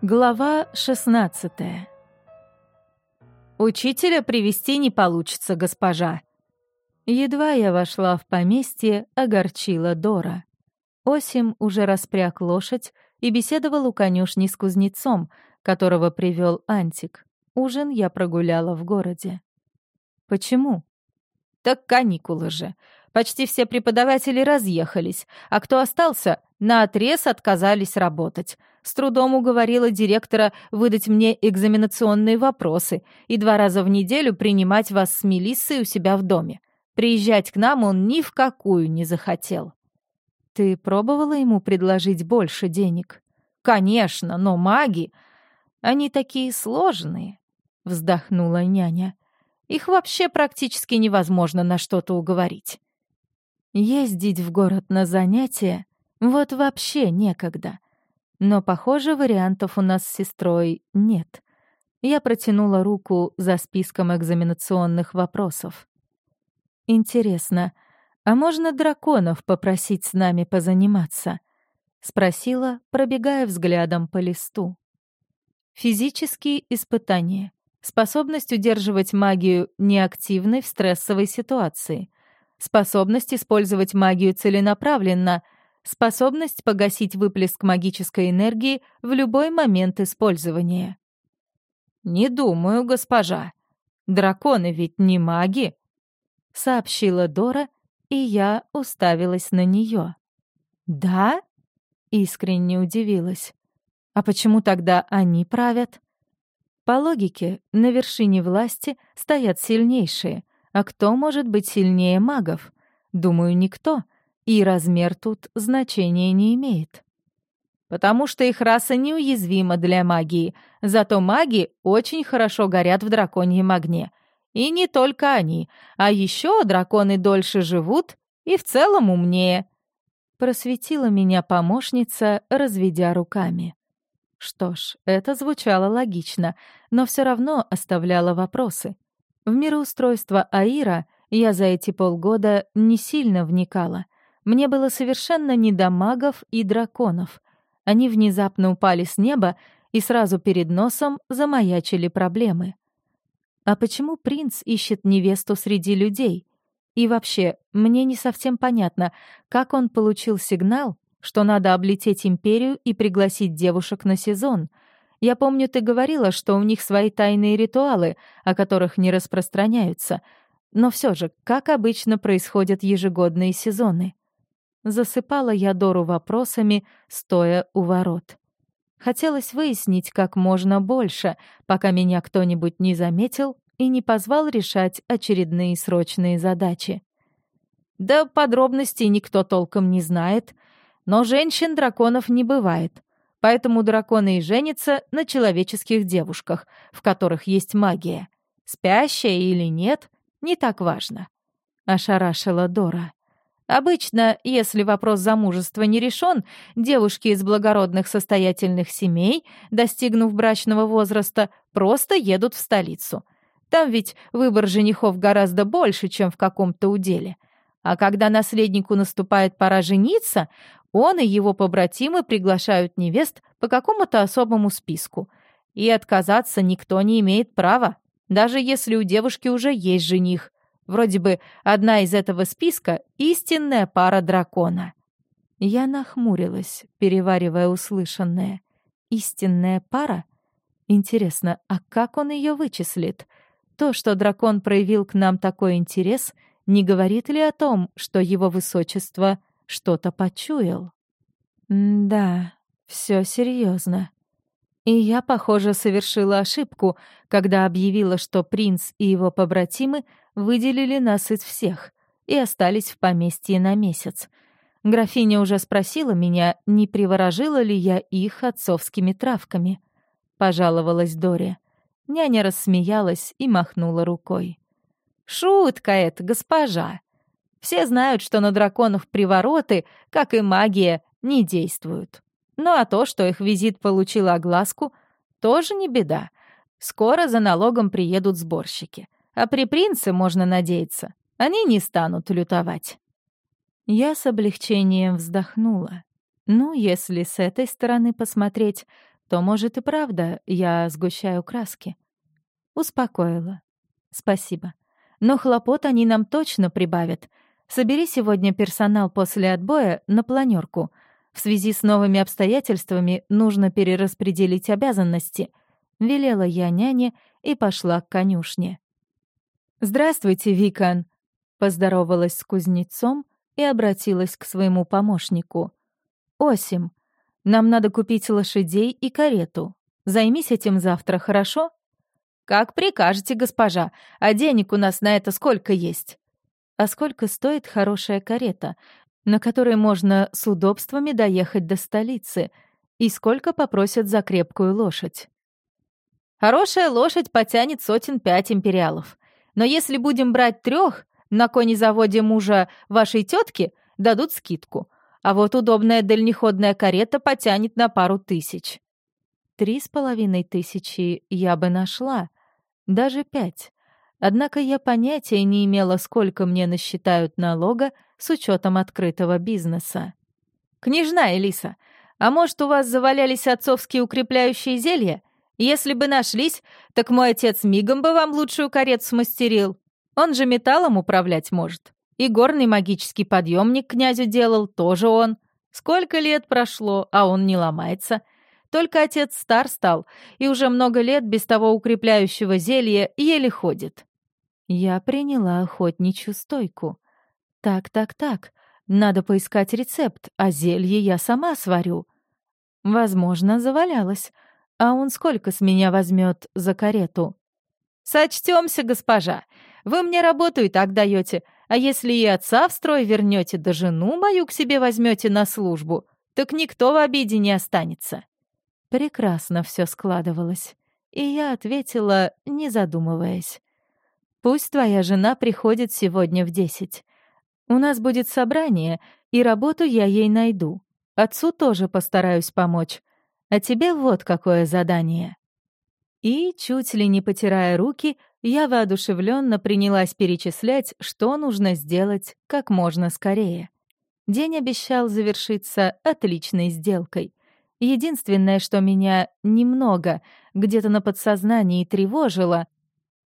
Глава 16 «Учителя привести не получится, госпожа». Едва я вошла в поместье, огорчила Дора. Осим уже распряг лошадь и беседовал у конюшни с кузнецом, которого привел Антик. Ужин я прогуляла в городе. «Почему?» «Так каникулы же. Почти все преподаватели разъехались, а кто остался, наотрез отказались работать. С трудом уговорила директора выдать мне экзаменационные вопросы и два раза в неделю принимать вас с Мелиссой у себя в доме. Приезжать к нам он ни в какую не захотел. Ты пробовала ему предложить больше денег? Конечно, но маги... Они такие сложные, вздохнула няня. Их вообще практически невозможно на что-то уговорить. Ездить в город на занятия вот вообще некогда. Но, похоже, вариантов у нас с сестрой нет. Я протянула руку за списком экзаменационных вопросов. «Интересно, а можно драконов попросить с нами позаниматься?» — спросила, пробегая взглядом по листу. Физические испытания. Способность удерживать магию неактивной в стрессовой ситуации. Способность использовать магию целенаправленно — способность погасить выплеск магической энергии в любой момент использования. «Не думаю, госпожа. Драконы ведь не маги», — сообщила Дора, и я уставилась на нее. «Да?» — искренне удивилась. «А почему тогда они правят?» По логике, на вершине власти стоят сильнейшие, а кто может быть сильнее магов? Думаю, никто — и размер тут значения не имеет. Потому что их раса неуязвима для магии, зато маги очень хорошо горят в драконьем огне. И не только они, а еще драконы дольше живут и в целом умнее. Просветила меня помощница, разведя руками. Что ж, это звучало логично, но все равно оставляло вопросы. В мироустройство Аира я за эти полгода не сильно вникала — мне было совершенно не до магов и драконов. Они внезапно упали с неба и сразу перед носом замаячили проблемы. А почему принц ищет невесту среди людей? И вообще, мне не совсем понятно, как он получил сигнал, что надо облететь империю и пригласить девушек на сезон. Я помню, ты говорила, что у них свои тайные ритуалы, о которых не распространяются. Но все же, как обычно происходят ежегодные сезоны? Засыпала я Дору вопросами, стоя у ворот. Хотелось выяснить как можно больше, пока меня кто-нибудь не заметил и не позвал решать очередные срочные задачи. Да подробностей никто толком не знает, но женщин-драконов не бывает, поэтому драконы и женятся на человеческих девушках, в которых есть магия. Спящая или нет, не так важно. Ошарашила Дора. Обычно, если вопрос замужества не решен, девушки из благородных состоятельных семей, достигнув брачного возраста, просто едут в столицу. Там ведь выбор женихов гораздо больше, чем в каком-то уделе. А когда наследнику наступает пора жениться, он и его побратимы приглашают невест по какому-то особому списку. И отказаться никто не имеет права, даже если у девушки уже есть жених. Вроде бы одна из этого списка — истинная пара дракона. Я нахмурилась, переваривая услышанное. Истинная пара? Интересно, а как он ее вычислит? То, что дракон проявил к нам такой интерес, не говорит ли о том, что его высочество что-то почуял? М да, все серьезно. И я, похоже, совершила ошибку, когда объявила, что принц и его побратимы выделили нас из всех и остались в поместье на месяц. Графиня уже спросила меня, не приворожила ли я их отцовскими травками. Пожаловалась Дори. Няня рассмеялась и махнула рукой. «Шутка это, госпожа. Все знают, что на драконов привороты, как и магия, не действуют. Ну а то, что их визит получил огласку, тоже не беда. Скоро за налогом приедут сборщики. А при принце, можно надеяться, они не станут лютовать. Я с облегчением вздохнула. Ну, если с этой стороны посмотреть, то, может, и правда я сгущаю краски. Успокоила. Спасибо. Но хлопот они нам точно прибавят. Собери сегодня персонал после отбоя на планерку. В связи с новыми обстоятельствами нужно перераспределить обязанности. Велела я няне и пошла к конюшне. «Здравствуйте, Викан!» Поздоровалась с кузнецом и обратилась к своему помощнику. «Осим, нам надо купить лошадей и карету. Займись этим завтра, хорошо?» «Как прикажете, госпожа, а денег у нас на это сколько есть?» «А сколько стоит хорошая карета, на которой можно с удобствами доехать до столицы, и сколько попросят за крепкую лошадь?» «Хорошая лошадь потянет сотен пять империалов. Но если будем брать трех, на конезаводе мужа вашей тетки дадут скидку, а вот удобная дальнеходная карета потянет на пару тысяч. Три с половиной тысячи я бы нашла, даже пять. Однако я понятия не имела, сколько мне насчитают налога с учетом открытого бизнеса. «Княжна Элиса, а может, у вас завалялись отцовские укрепляющие зелья? Если бы нашлись, так мой отец мигом бы вам лучшую карету смастерил. Он же металлом управлять может. И горный магический подъемник князю делал тоже он. Сколько лет прошло, а он не ломается. Только отец стар стал, и уже много лет без того укрепляющего зелья еле ходит. Я приняла охотничью стойку. Так, так, так, надо поискать рецепт, а зелье я сама сварю. Возможно, завалялась. А он сколько с меня возьмет за карету? Сочтемся, госпожа. Вы мне работу и так даете, а если и отца в строй вернете, да жену мою к себе возьмете на службу, так никто в обиде не останется». Прекрасно все складывалось, и я ответила, не задумываясь. «Пусть твоя жена приходит сегодня в десять. У нас будет собрание, и работу я ей найду. Отцу тоже постараюсь помочь. А тебе вот какое задание». И, чуть ли не потирая руки, я воодушевленно принялась перечислять, что нужно сделать как можно скорее. День обещал завершиться отличной сделкой. Единственное, что меня немного где-то на подсознании тревожило,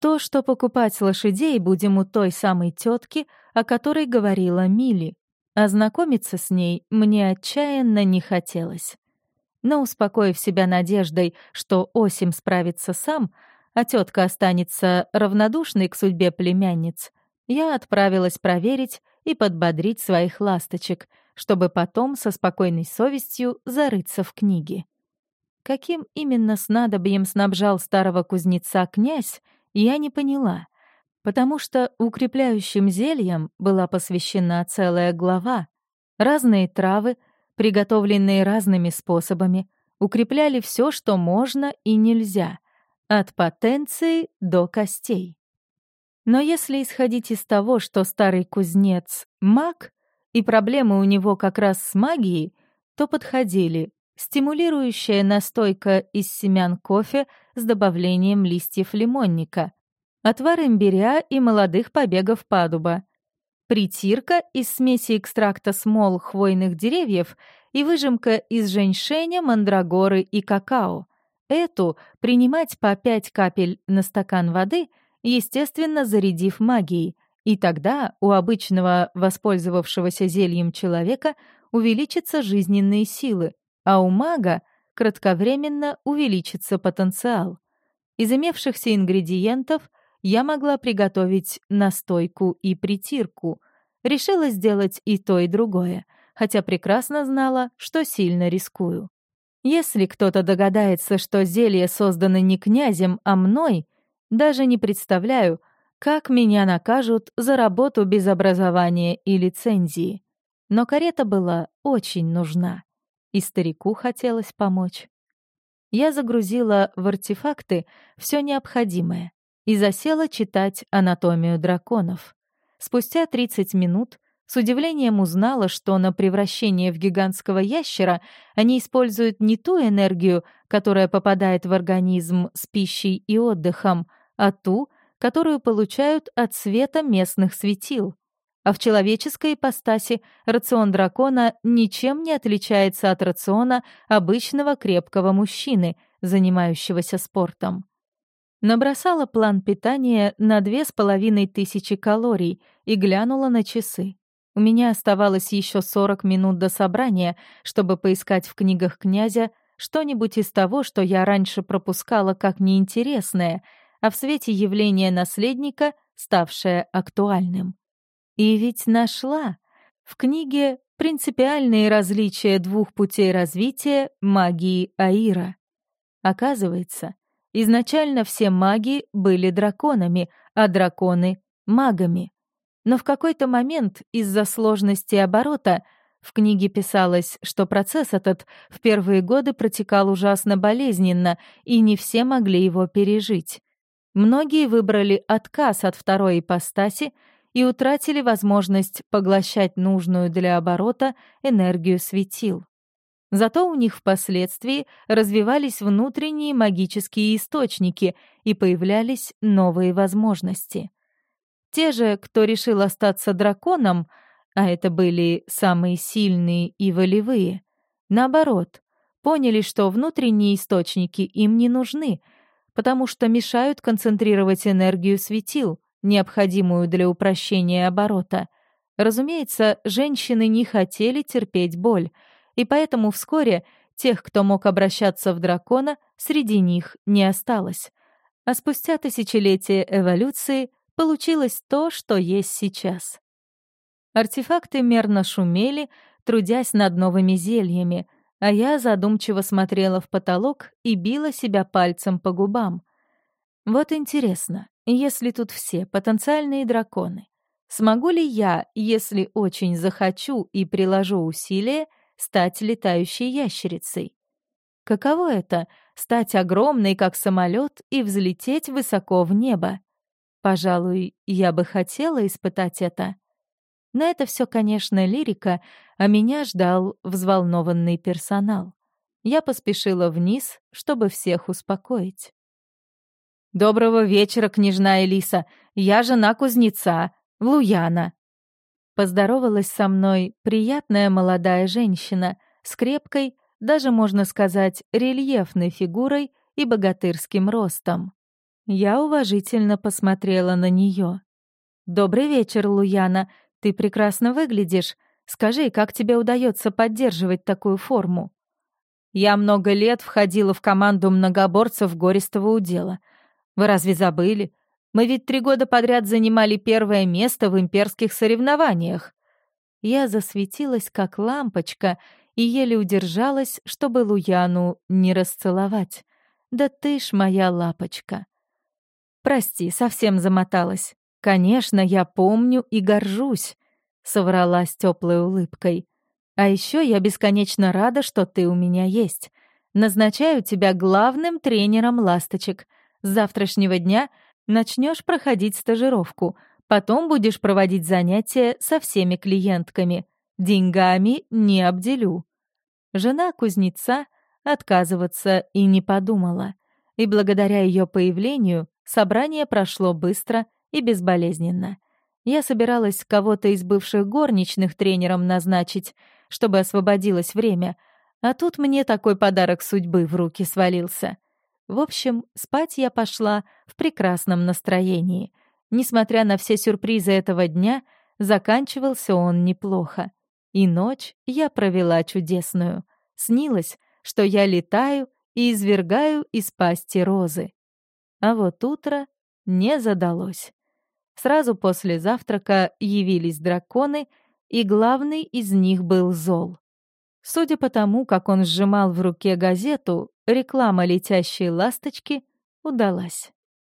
то, что покупать лошадей будем у той самой тетки, о которой говорила Мили. Ознакомиться с ней мне отчаянно не хотелось. Но, успокоив себя надеждой, что Осим справится сам, а тетка останется равнодушной к судьбе племянниц, я отправилась проверить и подбодрить своих ласточек, чтобы потом со спокойной совестью зарыться в книге. Каким именно снадобьем снабжал старого кузнеца князь, я не поняла, потому что укрепляющим зельям была посвящена целая глава. Разные травы, приготовленные разными способами, укрепляли все, что можно и нельзя, от потенции до костей. Но если исходить из того, что старый кузнец — маг, и проблемы у него как раз с магией, то подходили стимулирующая настойка из семян кофе с добавлением листьев лимонника, отвар имбиря и молодых побегов падуба, притирка из смеси экстракта смол хвойных деревьев и выжимка из женьшеня, мандрагоры и какао, Эту принимать по 5 капель на стакан воды, естественно, зарядив магией, и тогда у обычного воспользовавшегося зельем человека увеличатся жизненные силы, а у мага кратковременно увеличится потенциал. Из имевшихся ингредиентов я могла приготовить настойку и притирку. Решила сделать и то, и другое, хотя прекрасно знала, что сильно рискую. Если кто-то догадается, что зелье создано не князем, а мной, даже не представляю, как меня накажут за работу без образования и лицензии. Но карета была очень нужна, и старику хотелось помочь. Я загрузила в артефакты все необходимое и засела читать анатомию драконов. Спустя 30 минут с удивлением узнала, что на превращение в гигантского ящера они используют не ту энергию, которая попадает в организм с пищей и отдыхом, а ту, которую получают от света местных светил. а в человеческой ипостаси рацион дракона ничем не отличается от рациона обычного крепкого мужчины, занимающегося спортом. Набросала план питания на две с половиной тысячи калорий и глянула на часы. У меня оставалось еще 40 минут до собрания, чтобы поискать в книгах князя что-нибудь из того, что я раньше пропускала как неинтересное, а в свете явления наследника, ставшее актуальным. И ведь нашла. В книге «Принципиальные различия двух путей развития магии Аира». Оказывается, изначально все маги были драконами, а драконы — магами. Но в какой-то момент из-за сложности оборота в книге писалось, что процесс этот в первые годы протекал ужасно болезненно, и не все могли его пережить. Многие выбрали отказ от второй ипостаси и утратили возможность поглощать нужную для оборота энергию светил. Зато у них впоследствии развивались внутренние магические источники и появлялись новые возможности. Те же, кто решил остаться драконом, а это были самые сильные и волевые, наоборот, поняли, что внутренние источники им не нужны, потому что мешают концентрировать энергию светил, необходимую для упрощения оборота. Разумеется, женщины не хотели терпеть боль, и поэтому вскоре тех, кто мог обращаться в дракона, среди них не осталось. А спустя тысячелетия эволюции получилось то, что есть сейчас. Артефакты мерно шумели, трудясь над новыми зельями, а я задумчиво смотрела в потолок и била себя пальцем по губам. Вот интересно, если тут все потенциальные драконы, смогу ли я, если очень захочу и приложу усилия, стать летающей ящерицей? Каково это — стать огромной, как самолет, и взлететь высоко в небо? Пожалуй, я бы хотела испытать это. Но это все, конечно, лирика, а меня ждал взволнованный персонал. Я поспешила вниз, чтобы всех успокоить. «Доброго вечера, княжна Элиса. Я жена кузнеца, Луяна». Поздоровалась со мной приятная молодая женщина с крепкой, даже можно сказать, рельефной фигурой и богатырским ростом. Я уважительно посмотрела на нее. «Добрый вечер, Луяна. Ты прекрасно выглядишь. Скажи, как тебе удается поддерживать такую форму?» «Я много лет входила в команду многоборцев гористого удела — вы разве забыли? Мы ведь три года подряд занимали первое место в имперских соревнованиях. Я засветилась, как лампочка, и еле удержалась, чтобы Луяну не расцеловать. Да ты ж моя лапочка. Прости, совсем замоталась. Конечно, я помню и горжусь, соврала с теплой улыбкой. А еще я бесконечно рада, что ты у меня есть. Назначаю тебя главным тренером ласточек — с завтрашнего дня начнешь проходить стажировку, потом будешь проводить занятия со всеми клиентками. Деньгами не обделю». Жена кузнеца отказываться и не подумала. И благодаря ее появлению собрание прошло быстро и безболезненно. Я собиралась кого-то из бывших горничных тренером назначить, чтобы освободилось время, а тут мне такой подарок судьбы в руки свалился. В общем, спать я пошла в прекрасном настроении. Несмотря на все сюрпризы этого дня, заканчивался он неплохо. И ночь я провела чудесную. Снилось, что я летаю и извергаю из пасти розы. А вот утро не задалось. Сразу после завтрака явились драконы, и главный из них был зол. Судя по тому, как он сжимал в руке газету, реклама летящей ласточки удалась.